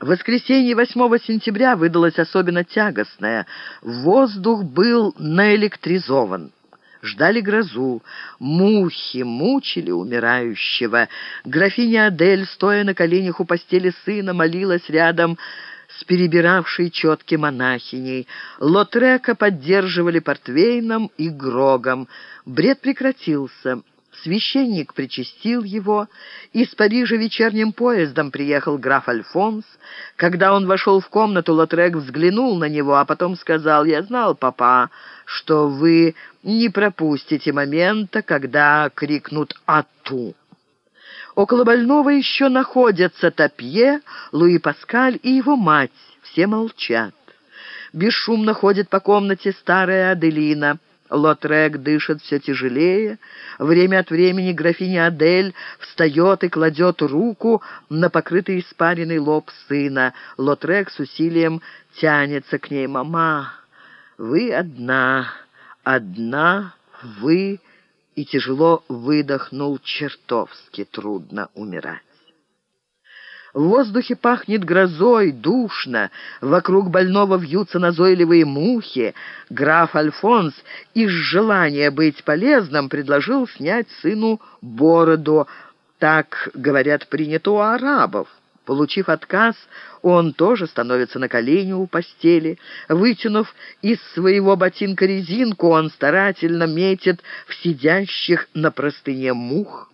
Воскресенье 8 сентября выдалось особенно тягостное. Воздух был наэлектризован. Ждали грозу. Мухи мучили умирающего. Графиня Адель, стоя на коленях у постели сына, молилась рядом с перебиравшей четки монахиней. Лотрека поддерживали портвейном и грогом. Бред прекратился. Священник причастил его. Из Парижа вечерним поездом приехал граф Альфонс. Когда он вошел в комнату, Лотрек взглянул на него, а потом сказал, «Я знал, папа, что вы не пропустите момента, когда крикнут «Ату!». Около больного еще находятся Топье, Луи Паскаль и его мать. Все молчат. Бесшумно ходит по комнате старая Аделина. Лотрек дышит все тяжелее. Время от времени графиня Адель встает и кладет руку на покрытый испаренный лоб сына. Лотрек с усилием тянется к ней. «Мама, вы одна, одна вы...» И тяжело выдохнул чертовски трудно умирать. В воздухе пахнет грозой, душно, вокруг больного вьются назойливые мухи. Граф Альфонс из желания быть полезным предложил снять сыну бороду. Так, говорят, принято у арабов. Получив отказ, он тоже становится на колени у постели. Вытянув из своего ботинка резинку, он старательно метит в сидящих на простыне мух.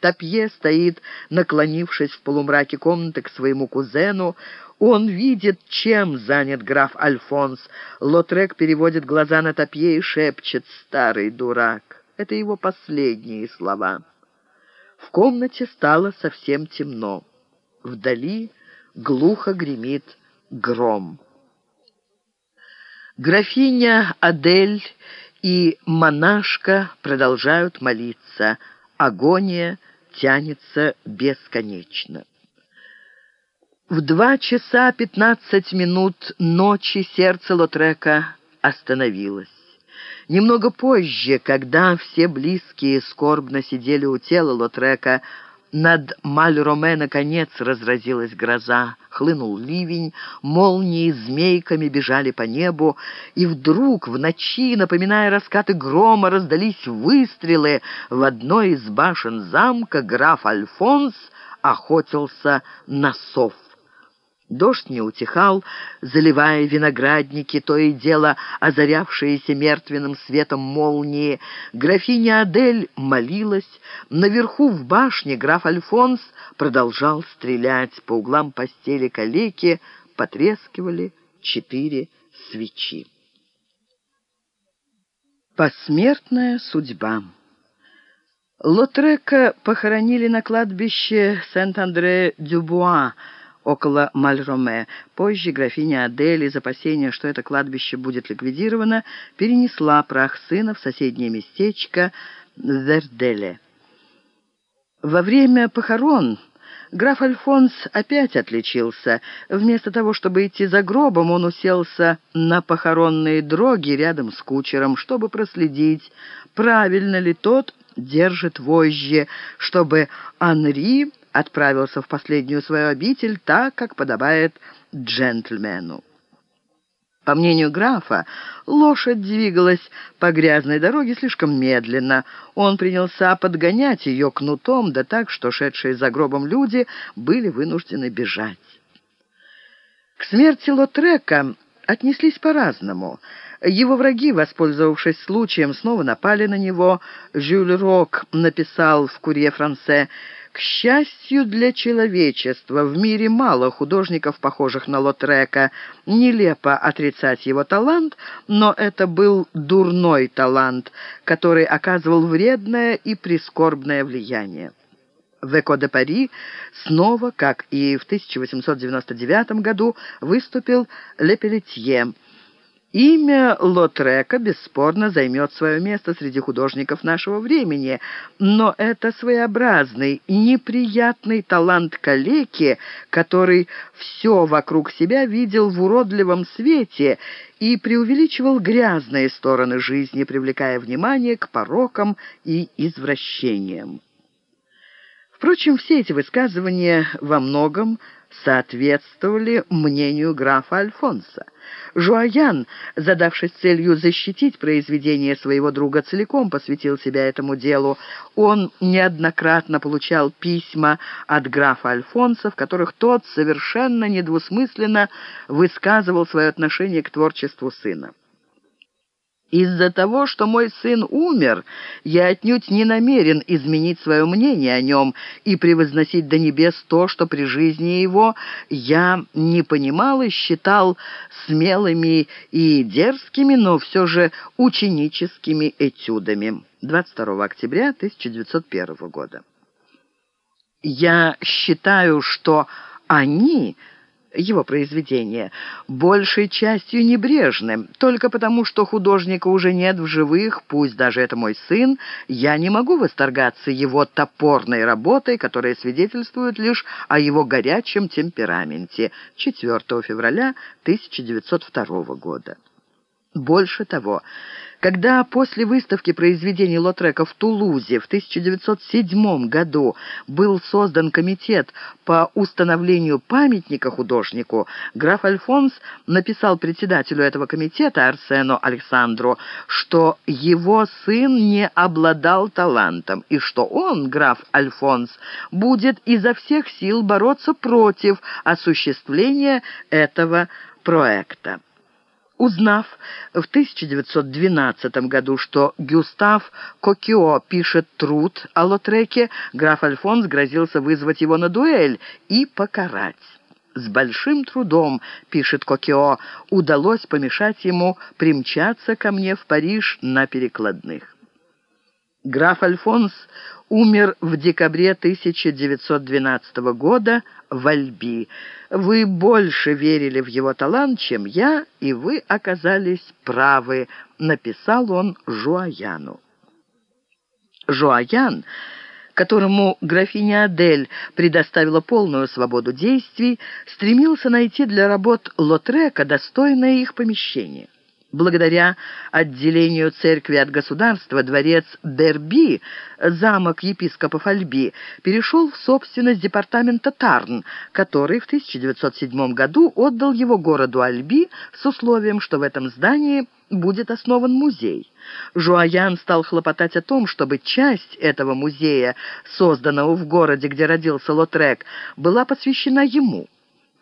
Топье стоит, наклонившись в полумраке комнаты к своему кузену. Он видит, чем занят граф Альфонс. Лотрек переводит глаза на Топье и шепчет «Старый дурак». Это его последние слова. В комнате стало совсем темно. Вдали глухо гремит гром. Графиня Адель и монашка продолжают молиться. Агония — тянется бесконечно. В два часа пятнадцать минут ночи сердце Лотрека остановилось. Немного позже, когда все близкие скорбно сидели у тела Лотрека, над Мальроме, наконец, разразилась гроза. Хлынул ливень, молнии змейками бежали по небу, и вдруг в ночи, напоминая раскаты грома, раздались выстрелы. В одной из башен замка граф Альфонс охотился на сов. Дождь не утихал, заливая виноградники, то и дело озарявшиеся мертвенным светом молнии. Графиня Адель молилась. Наверху в башне граф Альфонс продолжал стрелять. По углам постели калеки потрескивали четыре свечи. Посмертная судьба Лотрека похоронили на кладбище Сент-Андре-Дюбуа, около Мальроме. Позже графиня Адель из опасения, что это кладбище будет ликвидировано, перенесла прах сына в соседнее местечко Верделе. Во время похорон граф Альфонс опять отличился. Вместо того, чтобы идти за гробом, он уселся на похоронные дроги рядом с кучером, чтобы проследить, правильно ли тот держит вожжи, чтобы Анри отправился в последнюю свою обитель так, как подобает джентльмену. По мнению графа, лошадь двигалась по грязной дороге слишком медленно. Он принялся подгонять ее кнутом, да так, что шедшие за гробом люди были вынуждены бежать. К смерти Лотрека отнеслись по-разному. Его враги, воспользовавшись случаем, снова напали на него. Жюль Рок написал в «Курье Франце» К счастью для человечества, в мире мало художников, похожих на Лотрека. Нелепо отрицать его талант, но это был дурной талант, который оказывал вредное и прискорбное влияние. В «Эко де Пари» снова, как и в 1899 году, выступил Ле Пелетье – Имя Лотрека бесспорно займет свое место среди художников нашего времени, но это своеобразный, неприятный талант калеки, который все вокруг себя видел в уродливом свете и преувеличивал грязные стороны жизни, привлекая внимание к порокам и извращениям. Впрочем, все эти высказывания во многом соответствовали мнению графа Альфонса. Жуаян, задавшись целью защитить произведение своего друга, целиком посвятил себя этому делу. Он неоднократно получал письма от графа Альфонса, в которых тот совершенно недвусмысленно высказывал свое отношение к творчеству сына. Из-за того, что мой сын умер, я отнюдь не намерен изменить свое мнение о нем и превозносить до небес то, что при жизни его я не понимал и считал смелыми и дерзкими, но все же ученическими этюдами. 22 октября 1901 года. Я считаю, что они его произведения, большей частью небрежным. Только потому, что художника уже нет в живых, пусть даже это мой сын, я не могу восторгаться его топорной работой, которая свидетельствует лишь о его горячем темпераменте. 4 февраля 1902 года. Больше того, когда после выставки произведений Лотрека в Тулузе в 1907 году был создан комитет по установлению памятника художнику, граф Альфонс написал председателю этого комитета Арсену Александру, что его сын не обладал талантом и что он, граф Альфонс, будет изо всех сил бороться против осуществления этого проекта. Узнав в 1912 году, что Гюстав Кокио пишет труд о Лотреке, граф Альфонс грозился вызвать его на дуэль и покарать. «С большим трудом, — пишет Кокио, — удалось помешать ему примчаться ко мне в Париж на перекладных». Граф Альфонс умер в декабре 1912 года в Альби. Вы больше верили в его талант, чем я, и вы оказались правы», — написал он Жуаяну. Жуаян которому графиня Адель предоставила полную свободу действий, стремился найти для работ Лотрека достойное их помещение. Благодаря отделению церкви от государства дворец Берби, замок епископов Альби, перешел в собственность департамента Тарн, который в 1907 году отдал его городу Альби с условием, что в этом здании будет основан музей. Жуаян стал хлопотать о том, чтобы часть этого музея, созданного в городе, где родился Лотрек, была посвящена ему.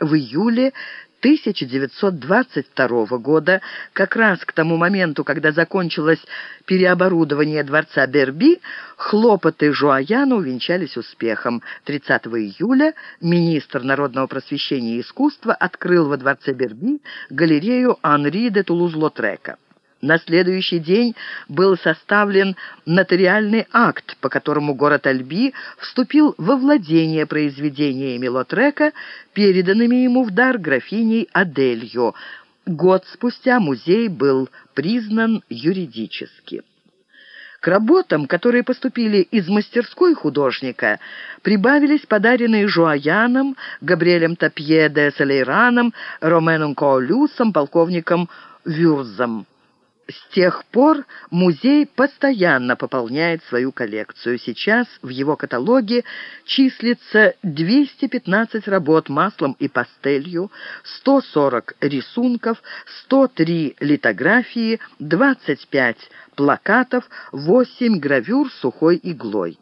В июле 1922 года, как раз к тому моменту, когда закончилось переоборудование дворца Берби, хлопоты Жуаяна увенчались успехом. 30 июля министр народного просвещения и искусства открыл во дворце Берби галерею Анри де Тулуз-Лотрека. На следующий день был составлен нотариальный акт, по которому город Альби вступил во владение произведениями Лотрека, переданными ему в дар графиней Аделью. Год спустя музей был признан юридически. К работам, которые поступили из мастерской художника, прибавились подаренные Жуаяном, Габриэлем Тапье де Салейраном, Роменом Коолюсом, полковником Вюрзом. С тех пор музей постоянно пополняет свою коллекцию. Сейчас в его каталоге числится 215 работ маслом и пастелью, 140 рисунков, 103 литографии, 25 плакатов, 8 гравюр сухой иглой.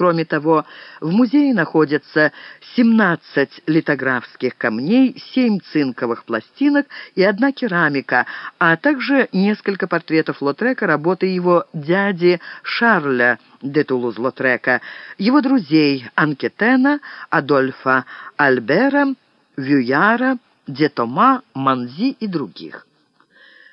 Кроме того, в музее находятся 17 литографских камней, 7 цинковых пластинок и одна керамика, а также несколько портретов Лотрека работы его дяди Шарля де Тулуз-Лотрека, его друзей Анкетена, Адольфа Альбера, Вюяра, Детома, Манзи и других.